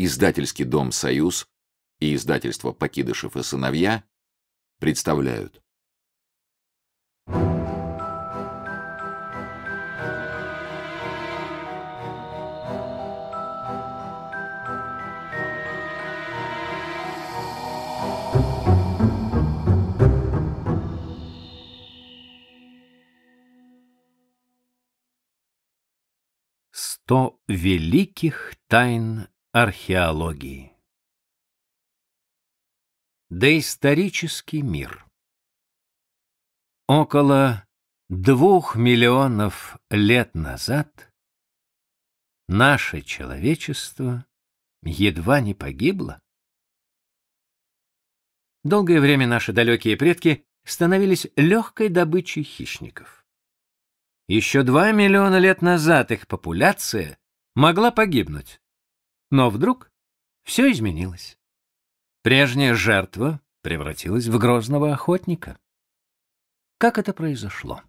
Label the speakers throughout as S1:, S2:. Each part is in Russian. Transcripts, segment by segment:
S1: Издательский дом «Союз» и издательство «Покидышев и сыновья» представляют.
S2: Сто великих тайн археологии. Доисторический мир. Около двух миллионов лет назад наше человечество едва не погибло. Долгое время наши далекие предки становились легкой добычей хищников. Еще два миллиона лет назад их популяция могла погибнуть. Но вдруг все изменилось. Прежняя жертва превратилась в грозного охотника. Как это произошло?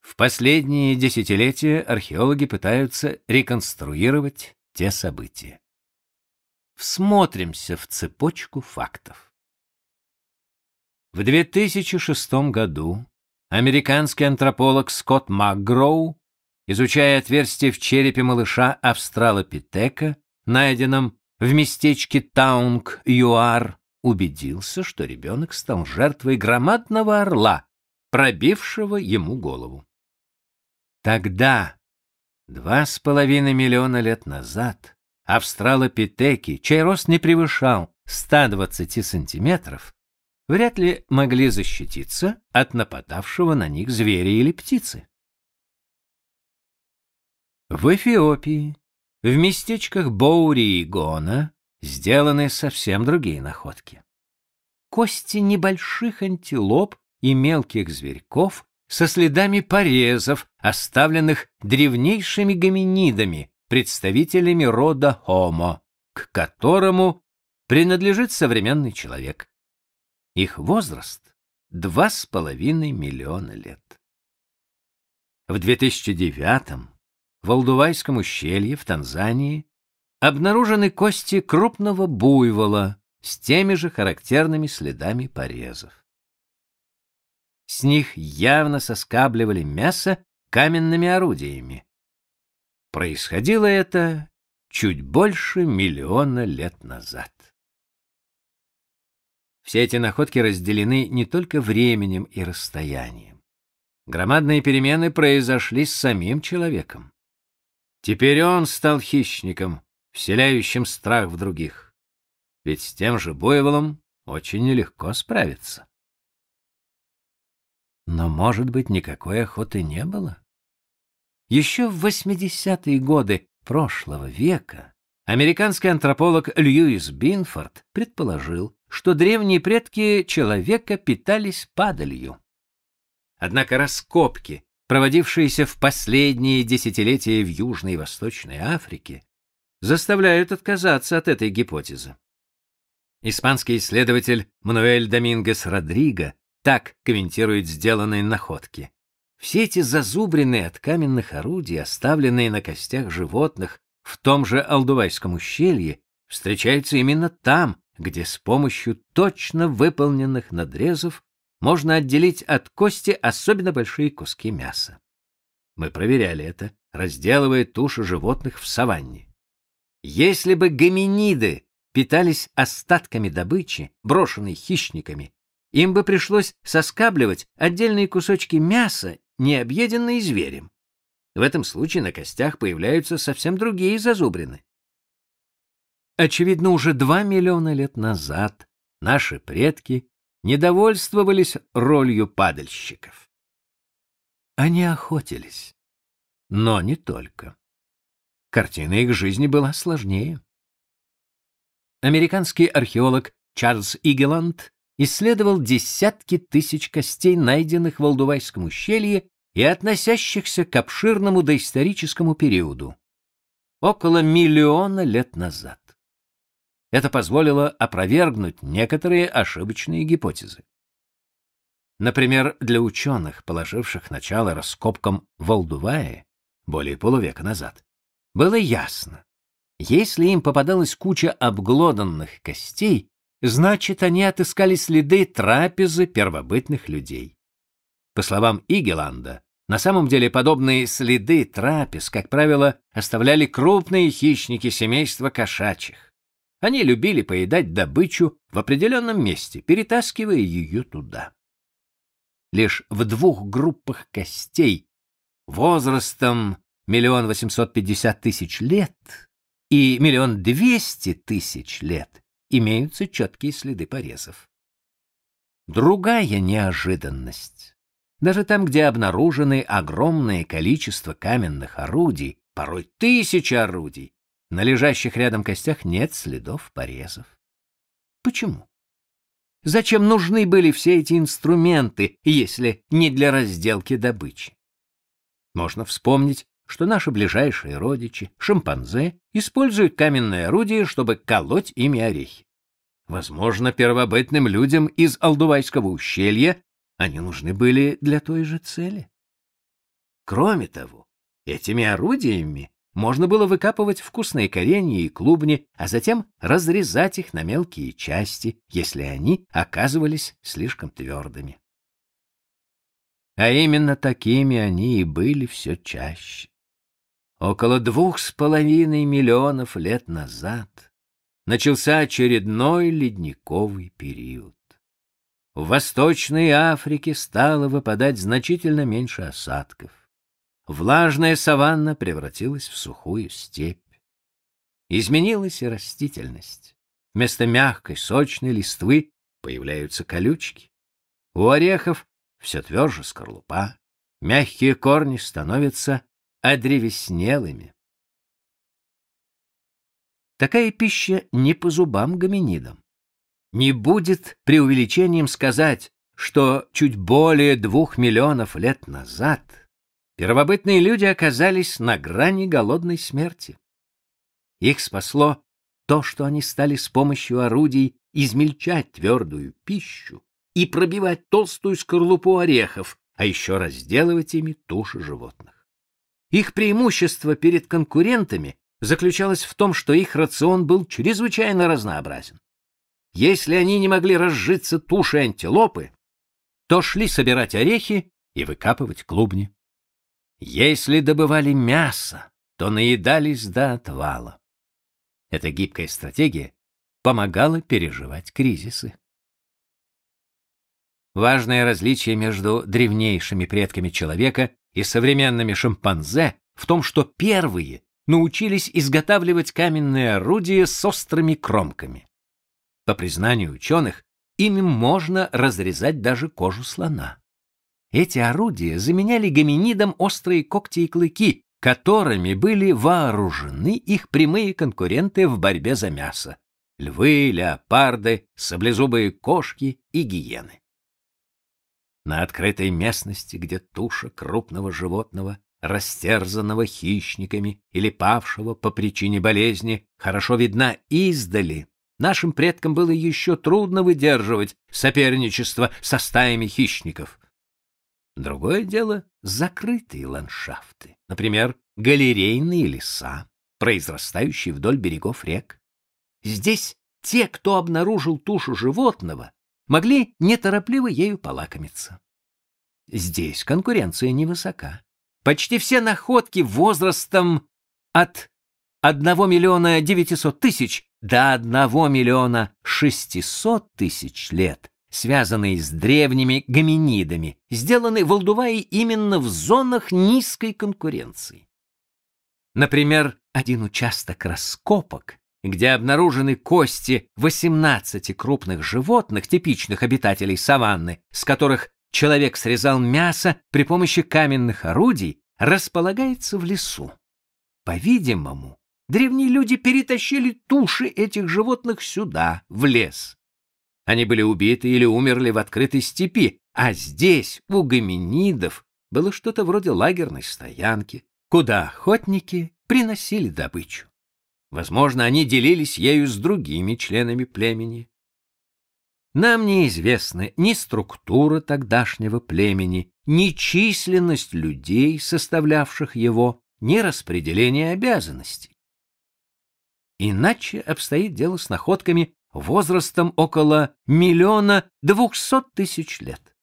S2: В последние десятилетия археологи пытаются реконструировать те события. Всмотримся в цепочку фактов. В 2006 году американский антрополог Скотт МакГроу, изучая отверстие в черепе малыша австралопитека, найденном в местечке Таунг-Юар, убедился, что ребенок стал жертвой громадного орла, пробившего ему голову. Тогда, два с половиной миллиона лет назад, австралопитеки, чей рост не превышал 120 сантиметров, вряд ли могли защититься от нападавшего на них зверя или птицы. В Эфиопии, в местечках Боури и Гона, сделаны совсем другие находки. Кости небольших антилоп и мелких зверьков со следами порезов, оставленных древнейшими гоминидами, представителями рода Homo, к которому принадлежит современный человек. Их возраст — два с половиной миллиона лет. В 2009 в Алдувайском ущелье в Танзании обнаружены кости крупного буйвола с теми же характерными следами порезов. С них явно соскабливали мясо каменными орудиями. Происходило это чуть больше миллиона лет назад. Все эти находки разделены не только временем и расстоянием. Громадные перемены произошли с самим человеком. Теперь он стал хищником, вселяющим страх в других. Ведь с тем же буйволом очень нелегко справиться. Но, может быть, никакой охоты не было? Еще в 80-е годы прошлого века американский антрополог Льюис Бинфорд предположил, что древние предки человека питались падалью. Однако раскопки, проводившиеся в последние десятилетия в Южной и Восточной Африке, заставляют отказаться от этой гипотезы. Испанский исследователь Мануэль Домингес Родриго так комментирует сделанные находки. Все эти зазубрины от каменных орудий, оставленные на костях животных в том же Алдувайском ущелье, встречаются именно там, где с помощью точно выполненных надрезов можно отделить от кости особенно большие куски мяса. Мы проверяли это, разделывая туши животных в саванне. Если бы гоминиды питались остатками добычи, брошенной хищниками, им бы пришлось соскабливать отдельные кусочки мяса, не объеденные зверем. В этом случае на костях появляются совсем другие зазубрины. Очевидно, уже два миллиона лет назад наши предки недовольствовались ролью падальщиков. Они охотились, но не только. Картина их жизни была сложнее. Американский археолог Чарльз Игеланд исследовал десятки тысяч костей, найденных в Алдувайском ущелье и относящихся к обширному доисторическому периоду, около миллиона лет назад. Это позволило опровергнуть некоторые ошибочные гипотезы. Например, для ученых, положивших начало раскопкам в Алдувае более полувека назад, было ясно, Если им попадалась куча обглоданных костей, значит, они отыскали следы трапезы первобытных людей. По словам Игеланда, на самом деле подобные следы трапез, как правило, оставляли крупные хищники семейства кошачьих. Они любили поедать добычу в определенном месте, перетаскивая ее туда. Лишь в двух группах костей возрастом миллион восемьсот пятьдесят тысяч лет и миллион двести тысяч лет имеются четкие следы порезов. Другая неожиданность. Даже там, где обнаружены огромное количество каменных орудий, порой тысячи орудий, на лежащих рядом костях нет следов порезов. Почему? Зачем нужны были все эти инструменты, если не для разделки добычи? Можно вспомнить что наши ближайшие родичи, шимпанзе, используют каменные орудия, чтобы колоть ими орехи. Возможно, первобытным людям из Алдувайского ущелья они нужны были для той же цели. Кроме того, этими орудиями можно было выкапывать вкусные коренья и клубни, а затем разрезать их на мелкие части, если они оказывались слишком твердыми. А именно такими они и были все чаще. Около двух с половиной миллионов лет назад начался очередной ледниковый период. В Восточной Африке стало выпадать значительно меньше осадков. Влажная саванна превратилась в сухую степь. Изменилась и растительность. Вместо мягкой, сочной листвы появляются колючки. У орехов все тверже скорлупа, мягкие корни становятся одревеснелыми. Такая пища не по зубам гоминидам. Не будет преувеличением сказать, что чуть более двух миллионов лет назад первобытные люди оказались на грани голодной смерти. Их спасло то, что они стали с помощью орудий измельчать твердую пищу и пробивать толстую скорлупу орехов, а еще разделывать ими туши животных. Их преимущество перед конкурентами заключалось в том, что их рацион был чрезвычайно разнообразен. Если они не могли разжиться тушей антилопы, то шли собирать орехи и выкапывать клубни. Если добывали мясо, то наедались до отвала. Эта гибкая стратегия помогала переживать кризисы. Важное различие между древнейшими предками человека и современными шимпанзе в том, что первые научились изготавливать каменные орудия с острыми кромками. По признанию ученых, ими можно разрезать даже кожу слона. Эти орудия заменяли гоминидам острые когти и клыки, которыми были вооружены их прямые конкуренты в борьбе за мясо — львы, леопарды, саблезубые кошки и гиены. На открытой местности, где туша крупного животного, растерзанного хищниками или павшего по причине болезни, хорошо видна издали, нашим предкам было еще трудно выдерживать соперничество со стаями хищников. Другое дело — закрытые ландшафты, например, галерейные леса, произрастающие вдоль берегов рек. Здесь те, кто обнаружил тушу животного, могли неторопливо ею полакомиться. Здесь конкуренция невысока. Почти все находки возрастом от 1 миллиона 900 тысяч до 1 миллиона 600 тысяч лет, связанные с древними гоминидами, сделаны в Алдувае именно в зонах низкой конкуренции. Например, один участок раскопок где обнаружены кости 18 крупных животных, типичных обитателей саванны, с которых человек срезал мясо при помощи каменных орудий, располагается в лесу. По-видимому, древние люди перетащили туши этих животных сюда, в лес. Они были убиты или умерли в открытой степи, а здесь, у гоминидов, было что-то вроде лагерной стоянки, куда охотники приносили добычу. Возможно, они делились ею с другими членами племени. Нам неизвестны ни структура тогдашнего племени, ни численность людей, составлявших его, ни распределение обязанностей. Иначе обстоит дело с находками возрастом около миллиона двухсот тысяч лет.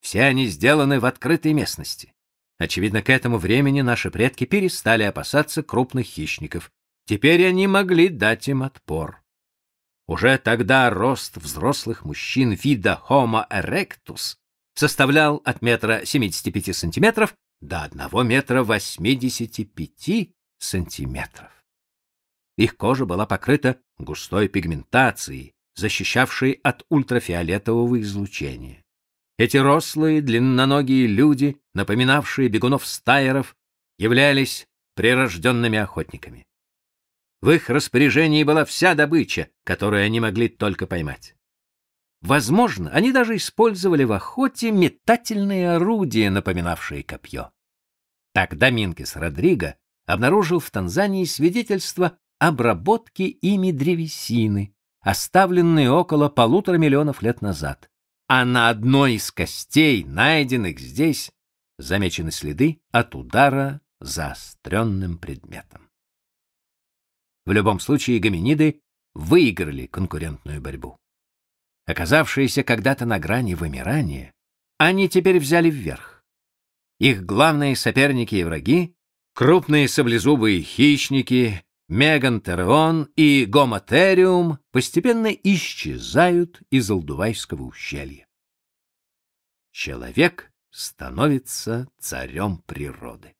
S2: Все они сделаны в открытой местности. Очевидно, к этому времени наши предки перестали опасаться крупных хищников. Теперь они могли дать им отпор. Уже тогда рост взрослых мужчин вида Homo erectus составлял от метра 75 сантиметров до одного метра 85 сантиметров. Их кожа была покрыта густой пигментацией, защищавшей от ультрафиолетового излучения. Эти рослые, длинноногие люди, напоминавшие бегунов-стайеров, являлись прирожденными охотниками. В их распоряжении была вся добыча, которую они могли только поймать. Возможно, они даже использовали в охоте метательные орудия, напоминавшие копье. Тогда Минкес Родриго обнаружил в Танзании свидетельство обработки ими древесины, оставленной около полутора миллионов лет назад. А на одной из костей, найденных здесь, замечены следы от удара заостренным предметом. В любом случае гоминиды выиграли конкурентную борьбу. Оказавшиеся когда-то на грани вымирания, они теперь взяли вверх. Их главные соперники и враги — крупные саблезубые хищники, мегантерон и гомотериум постепенно исчезают из Алдувайского ущелья. Человек становится царем природы.